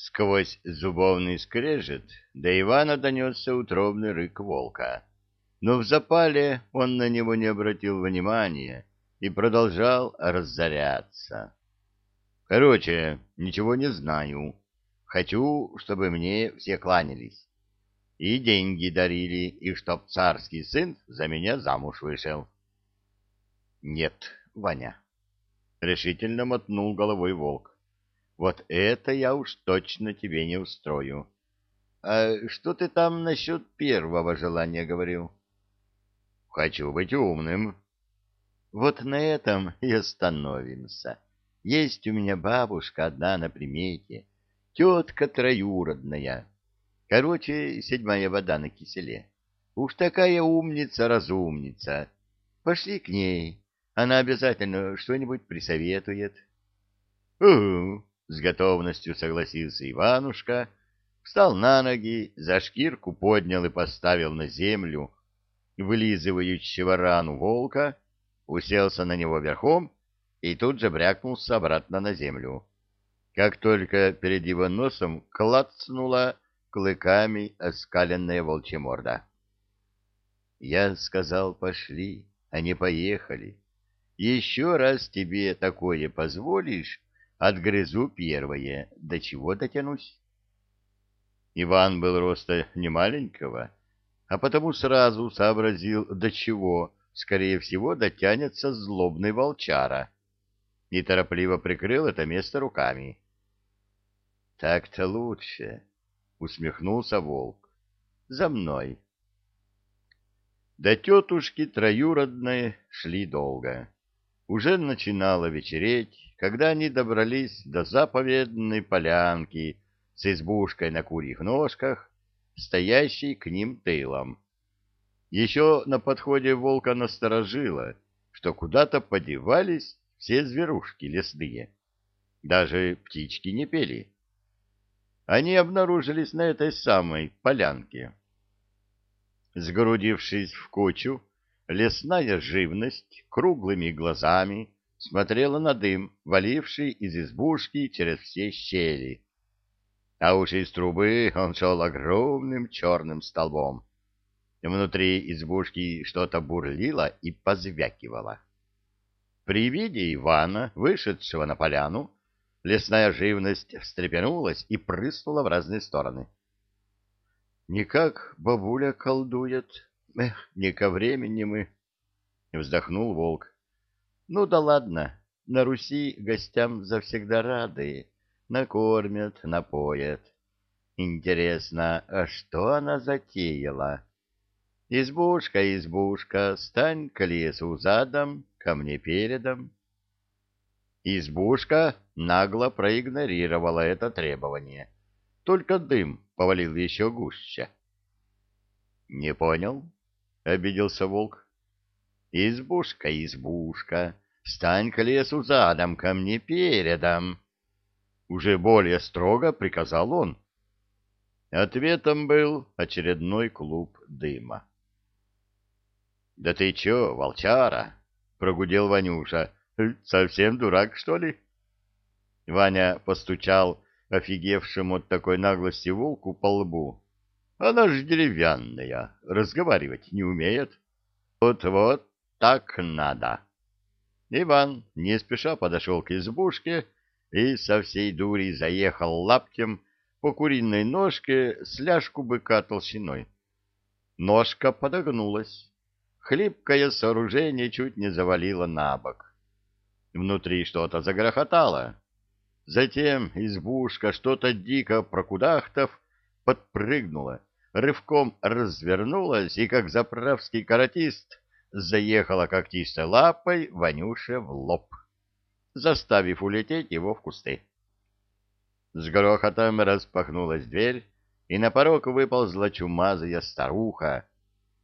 Сквозь зубовный скрежет до Ивана донесся утробный рык волка. Но в запале он на него не обратил внимания и продолжал разоряться. Короче, ничего не знаю. Хочу, чтобы мне все кланялись. И деньги дарили, и чтоб царский сын за меня замуж вышел. Нет, Ваня. Решительно мотнул головой волк. Вот это я уж точно тебе не устрою. А что ты там насчет первого желания говорил? Хочу быть умным. Вот на этом и остановимся. Есть у меня бабушка одна на примете, тетка троюродная. Короче, седьмая вода на киселе. Уж такая умница-разумница. Пошли к ней, она обязательно что-нибудь присоветует. — Угу, — с готовностью согласился Иванушка, встал на ноги, за шкирку поднял и поставил на землю вылизывающего рану волка, уселся на него верхом и тут же брякнулся обратно на землю. Как только перед его носом клацнула клыками оскаленная волчья морда. Я сказал, пошли, а не поехали. Еще раз тебе такое позволишь, отгрызу первое, до чего дотянусь. Иван был роста немаленького, а потому сразу сообразил, до чего, скорее всего, дотянется злобный волчара, и торопливо прикрыл это место руками. — Так-то лучше, — усмехнулся волк. — За мной. До тетушки троюродной шли долго. Уже начинало вечереть, когда они добрались до заповедной полянки с избушкой на курьих ножках, стоящей к ним тылом. Еще на подходе волка насторожило, что куда-то подевались все зверушки лесные. Даже птички не пели. Они обнаружились на этой самой полянке. Сгрудившись в кучу, лесная живность круглыми глазами смотрела на дым, валивший из избушки через все щели. А уж из трубы он шел огромным черным столбом. Внутри избушки что-то бурлило и позвякивало. При виде Ивана, вышедшего на поляну, лесная живность встрепенулась и прыснула в разные стороны. Никак бабуля колдует. Эх, не ко времени мы. Вздохнул волк. Ну да ладно, на Руси гостям завсегда рады. Накормят, напоят. Интересно, а что она затеяла? Избушка, избушка, стань к лесу задом, ко мне передом. Избушка нагло проигнорировала это требование. Только дым повалил еще гуще. — Не понял? — обиделся волк. — Избушка, избушка, стань к лесу задом, ко мне передом. Уже более строго приказал он. Ответом был очередной клуб дыма. — Да ты че, волчара? — прогудел Ванюша. — Совсем дурак, что ли? Ваня постучал офигевшему от такой наглости волку по лбу. Она же деревянная, разговаривать не умеет. Вот-вот так надо. Иван не спеша подошел к избушке и со всей дури заехал лаптем по куриной ножке с ляжку быка толщиной. Ножка подогнулась. Хлипкое сооружение чуть не завалило на бок. Внутри что-то загрохотало. Затем избушка, что-то дико прокудахтав, подпрыгнула, рывком развернулась и, как заправский каратист, заехала когтистой лапой Ванюше в лоб, заставив улететь его в кусты. С грохотом распахнулась дверь, и на порог выползла чумазая старуха,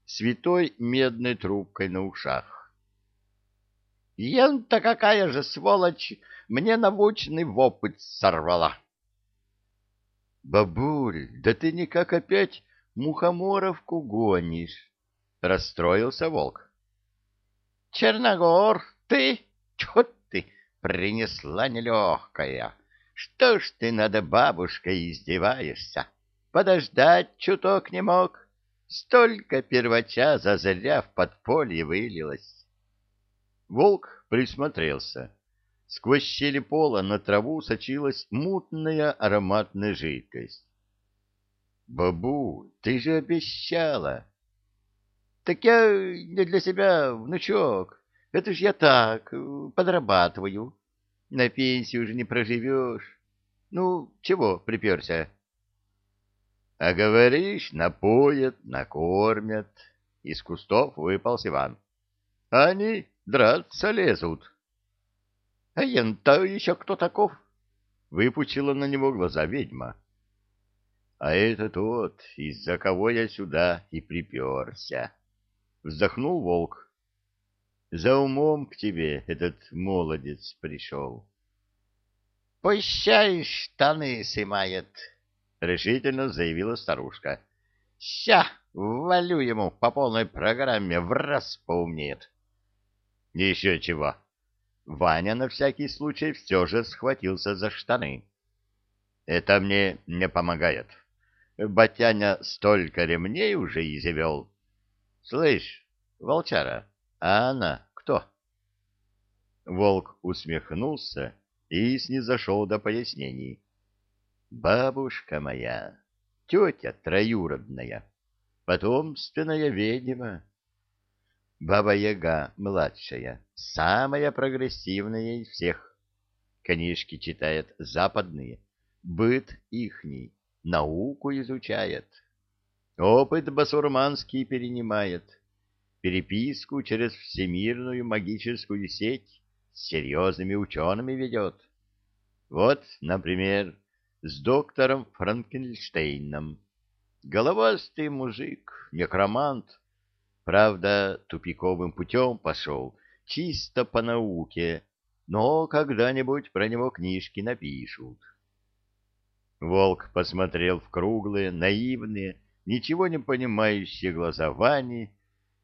святой медной трубкой на ушах. — Ен-то какая же сволочь! мне научный вопыт сорвала. — Бабуль, да ты никак опять мухоморовку гонишь, — расстроился волк. — Черногор, ты? Чё ты? Принесла нелегкая. Что ж ты над бабушкой издеваешься? Подождать чуток не мог. Столько первача зазря в подполье вылилось. Волк присмотрелся. Сквозь щели пола на траву сочилась мутная ароматная жидкость. — Бабу, ты же обещала. — Так я не для себя, внучок. Это ж я так, подрабатываю. На пенсию уже не проживешь. Ну, чего приперся? — А говоришь, напоят, накормят. Из кустов выполз Иван. — Они драться лезут. — А ян-то еще кто таков? — выпучила на него глаза ведьма. — А это тот, из-за кого я сюда и приперся. Вздохнул волк. — За умом к тебе этот молодец пришел. — Пущай штаны сымает, — решительно заявила старушка. — Ща, валю ему по полной программе, в раз поумнеет. — Еще чего. Ваня на всякий случай все же схватился за штаны. Это мне не помогает. Батяня столько ремней уже извел. Слышь, волчара, а она кто? Волк усмехнулся и снизошел до пояснений. Бабушка моя, тетя троюродная, потомственная ведьма. Баба-Яга младшая, самая прогрессивная из всех. Книжки читает западные, быт ихний, науку изучает. Опыт басурманский перенимает, переписку через всемирную магическую сеть с серьезными учеными ведет. Вот, например, с доктором Франкенштейном. Головастый мужик, некромант, Правда, тупиковым путем пошел, чисто по науке, но когда-нибудь про него книжки напишут. Волк посмотрел в круглые, наивные, ничего не понимающие глаза Вани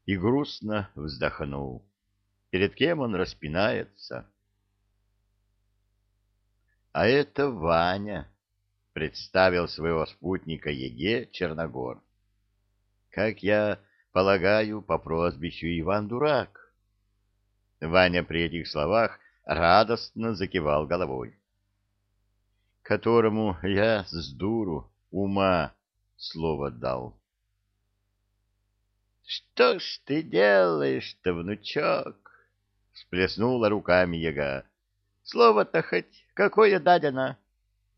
и грустно вздохнул. Перед кем он распинается? — А это Ваня, — представил своего спутника Еге Черногор. — Как я полагаю, по прозвищу Иван Дурак. Ваня при этих словах радостно закивал головой. Которому я с дуру ума слово дал. — Что ж ты делаешь-то, внучок? — всплеснула руками яга. — Слово-то хоть какое дадено?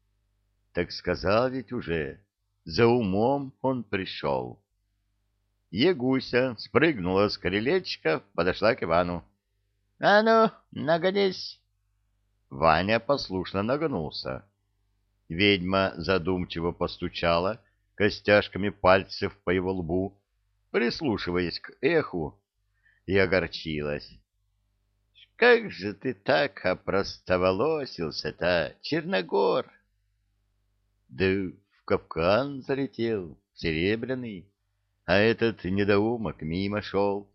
— Так сказал ведь уже, за умом он пришел. Егуся спрыгнула с крылечка, подошла к Ивану. — А ну, нагонись! Ваня послушно нагнулся. Ведьма задумчиво постучала костяшками пальцев по его лбу, прислушиваясь к эху, и огорчилась. — Как же ты так опростоволосился-то, Черногор? — Да в капкан залетел, серебряный а этот недоумок мимо шел.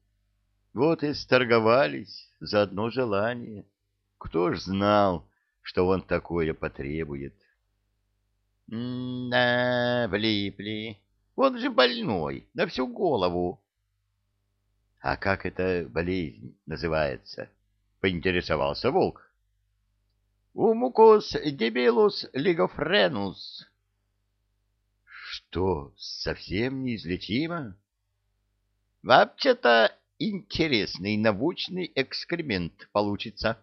Вот и сторговались за одно желание. Кто ж знал, что он такое потребует? — Да, влипли. Он же больной, на всю голову. — А как эта болезнь называется? — поинтересовался волк. — Умукус дебилус лигофренус, что, совсем неизлечимо? Вообще-то интересный научный экскремент получится.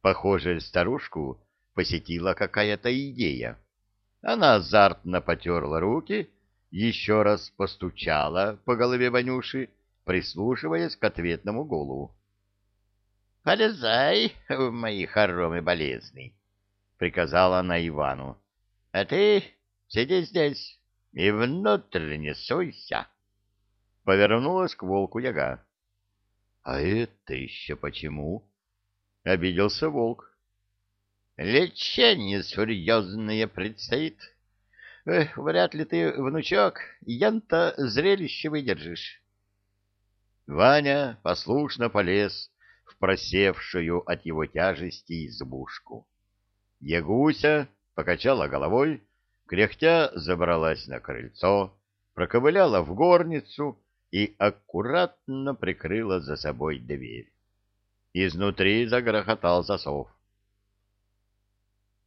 Похоже, старушку посетила какая-то идея. Она азартно потерла руки, еще раз постучала по голове Ванюши, прислушиваясь к ответному голову. — Полезай мои хоромы болезный, — приказала она Ивану. — А ты Сиди здесь и внутрь не суйся. Повернулась к волку яга. — А это еще почему? — обиделся волк. — Лечение серьезное предстоит. Эх, вряд ли ты, внучок, ян-то зрелище выдержишь. Ваня послушно полез в просевшую от его тяжести избушку. Ягуся покачала головой, кряхтя забралась на крыльцо, проковыляла в горницу и аккуратно прикрыла за собой дверь. Изнутри загрохотал засов. —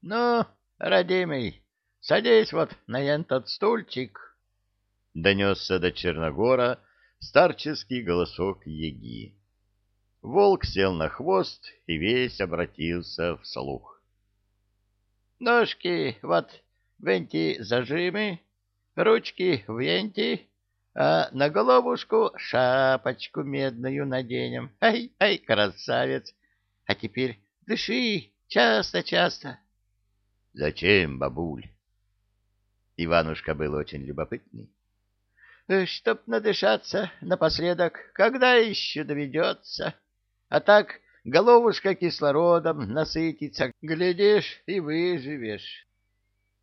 Ну, родимый, садись вот на этот стульчик, — донесся до Черногора старческий голосок Еги. Волк сел на хвост и весь обратился вслух. — Ножки вот в эти зажимы, ручки в енти, а на головушку шапочку медную наденем. Ай, ай, красавец! А теперь дыши часто-часто. — Зачем, бабуль? Иванушка был очень любопытный. — Чтоб надышаться напоследок, когда еще доведется. А так головушка кислородом насытится, глядишь, и выживешь.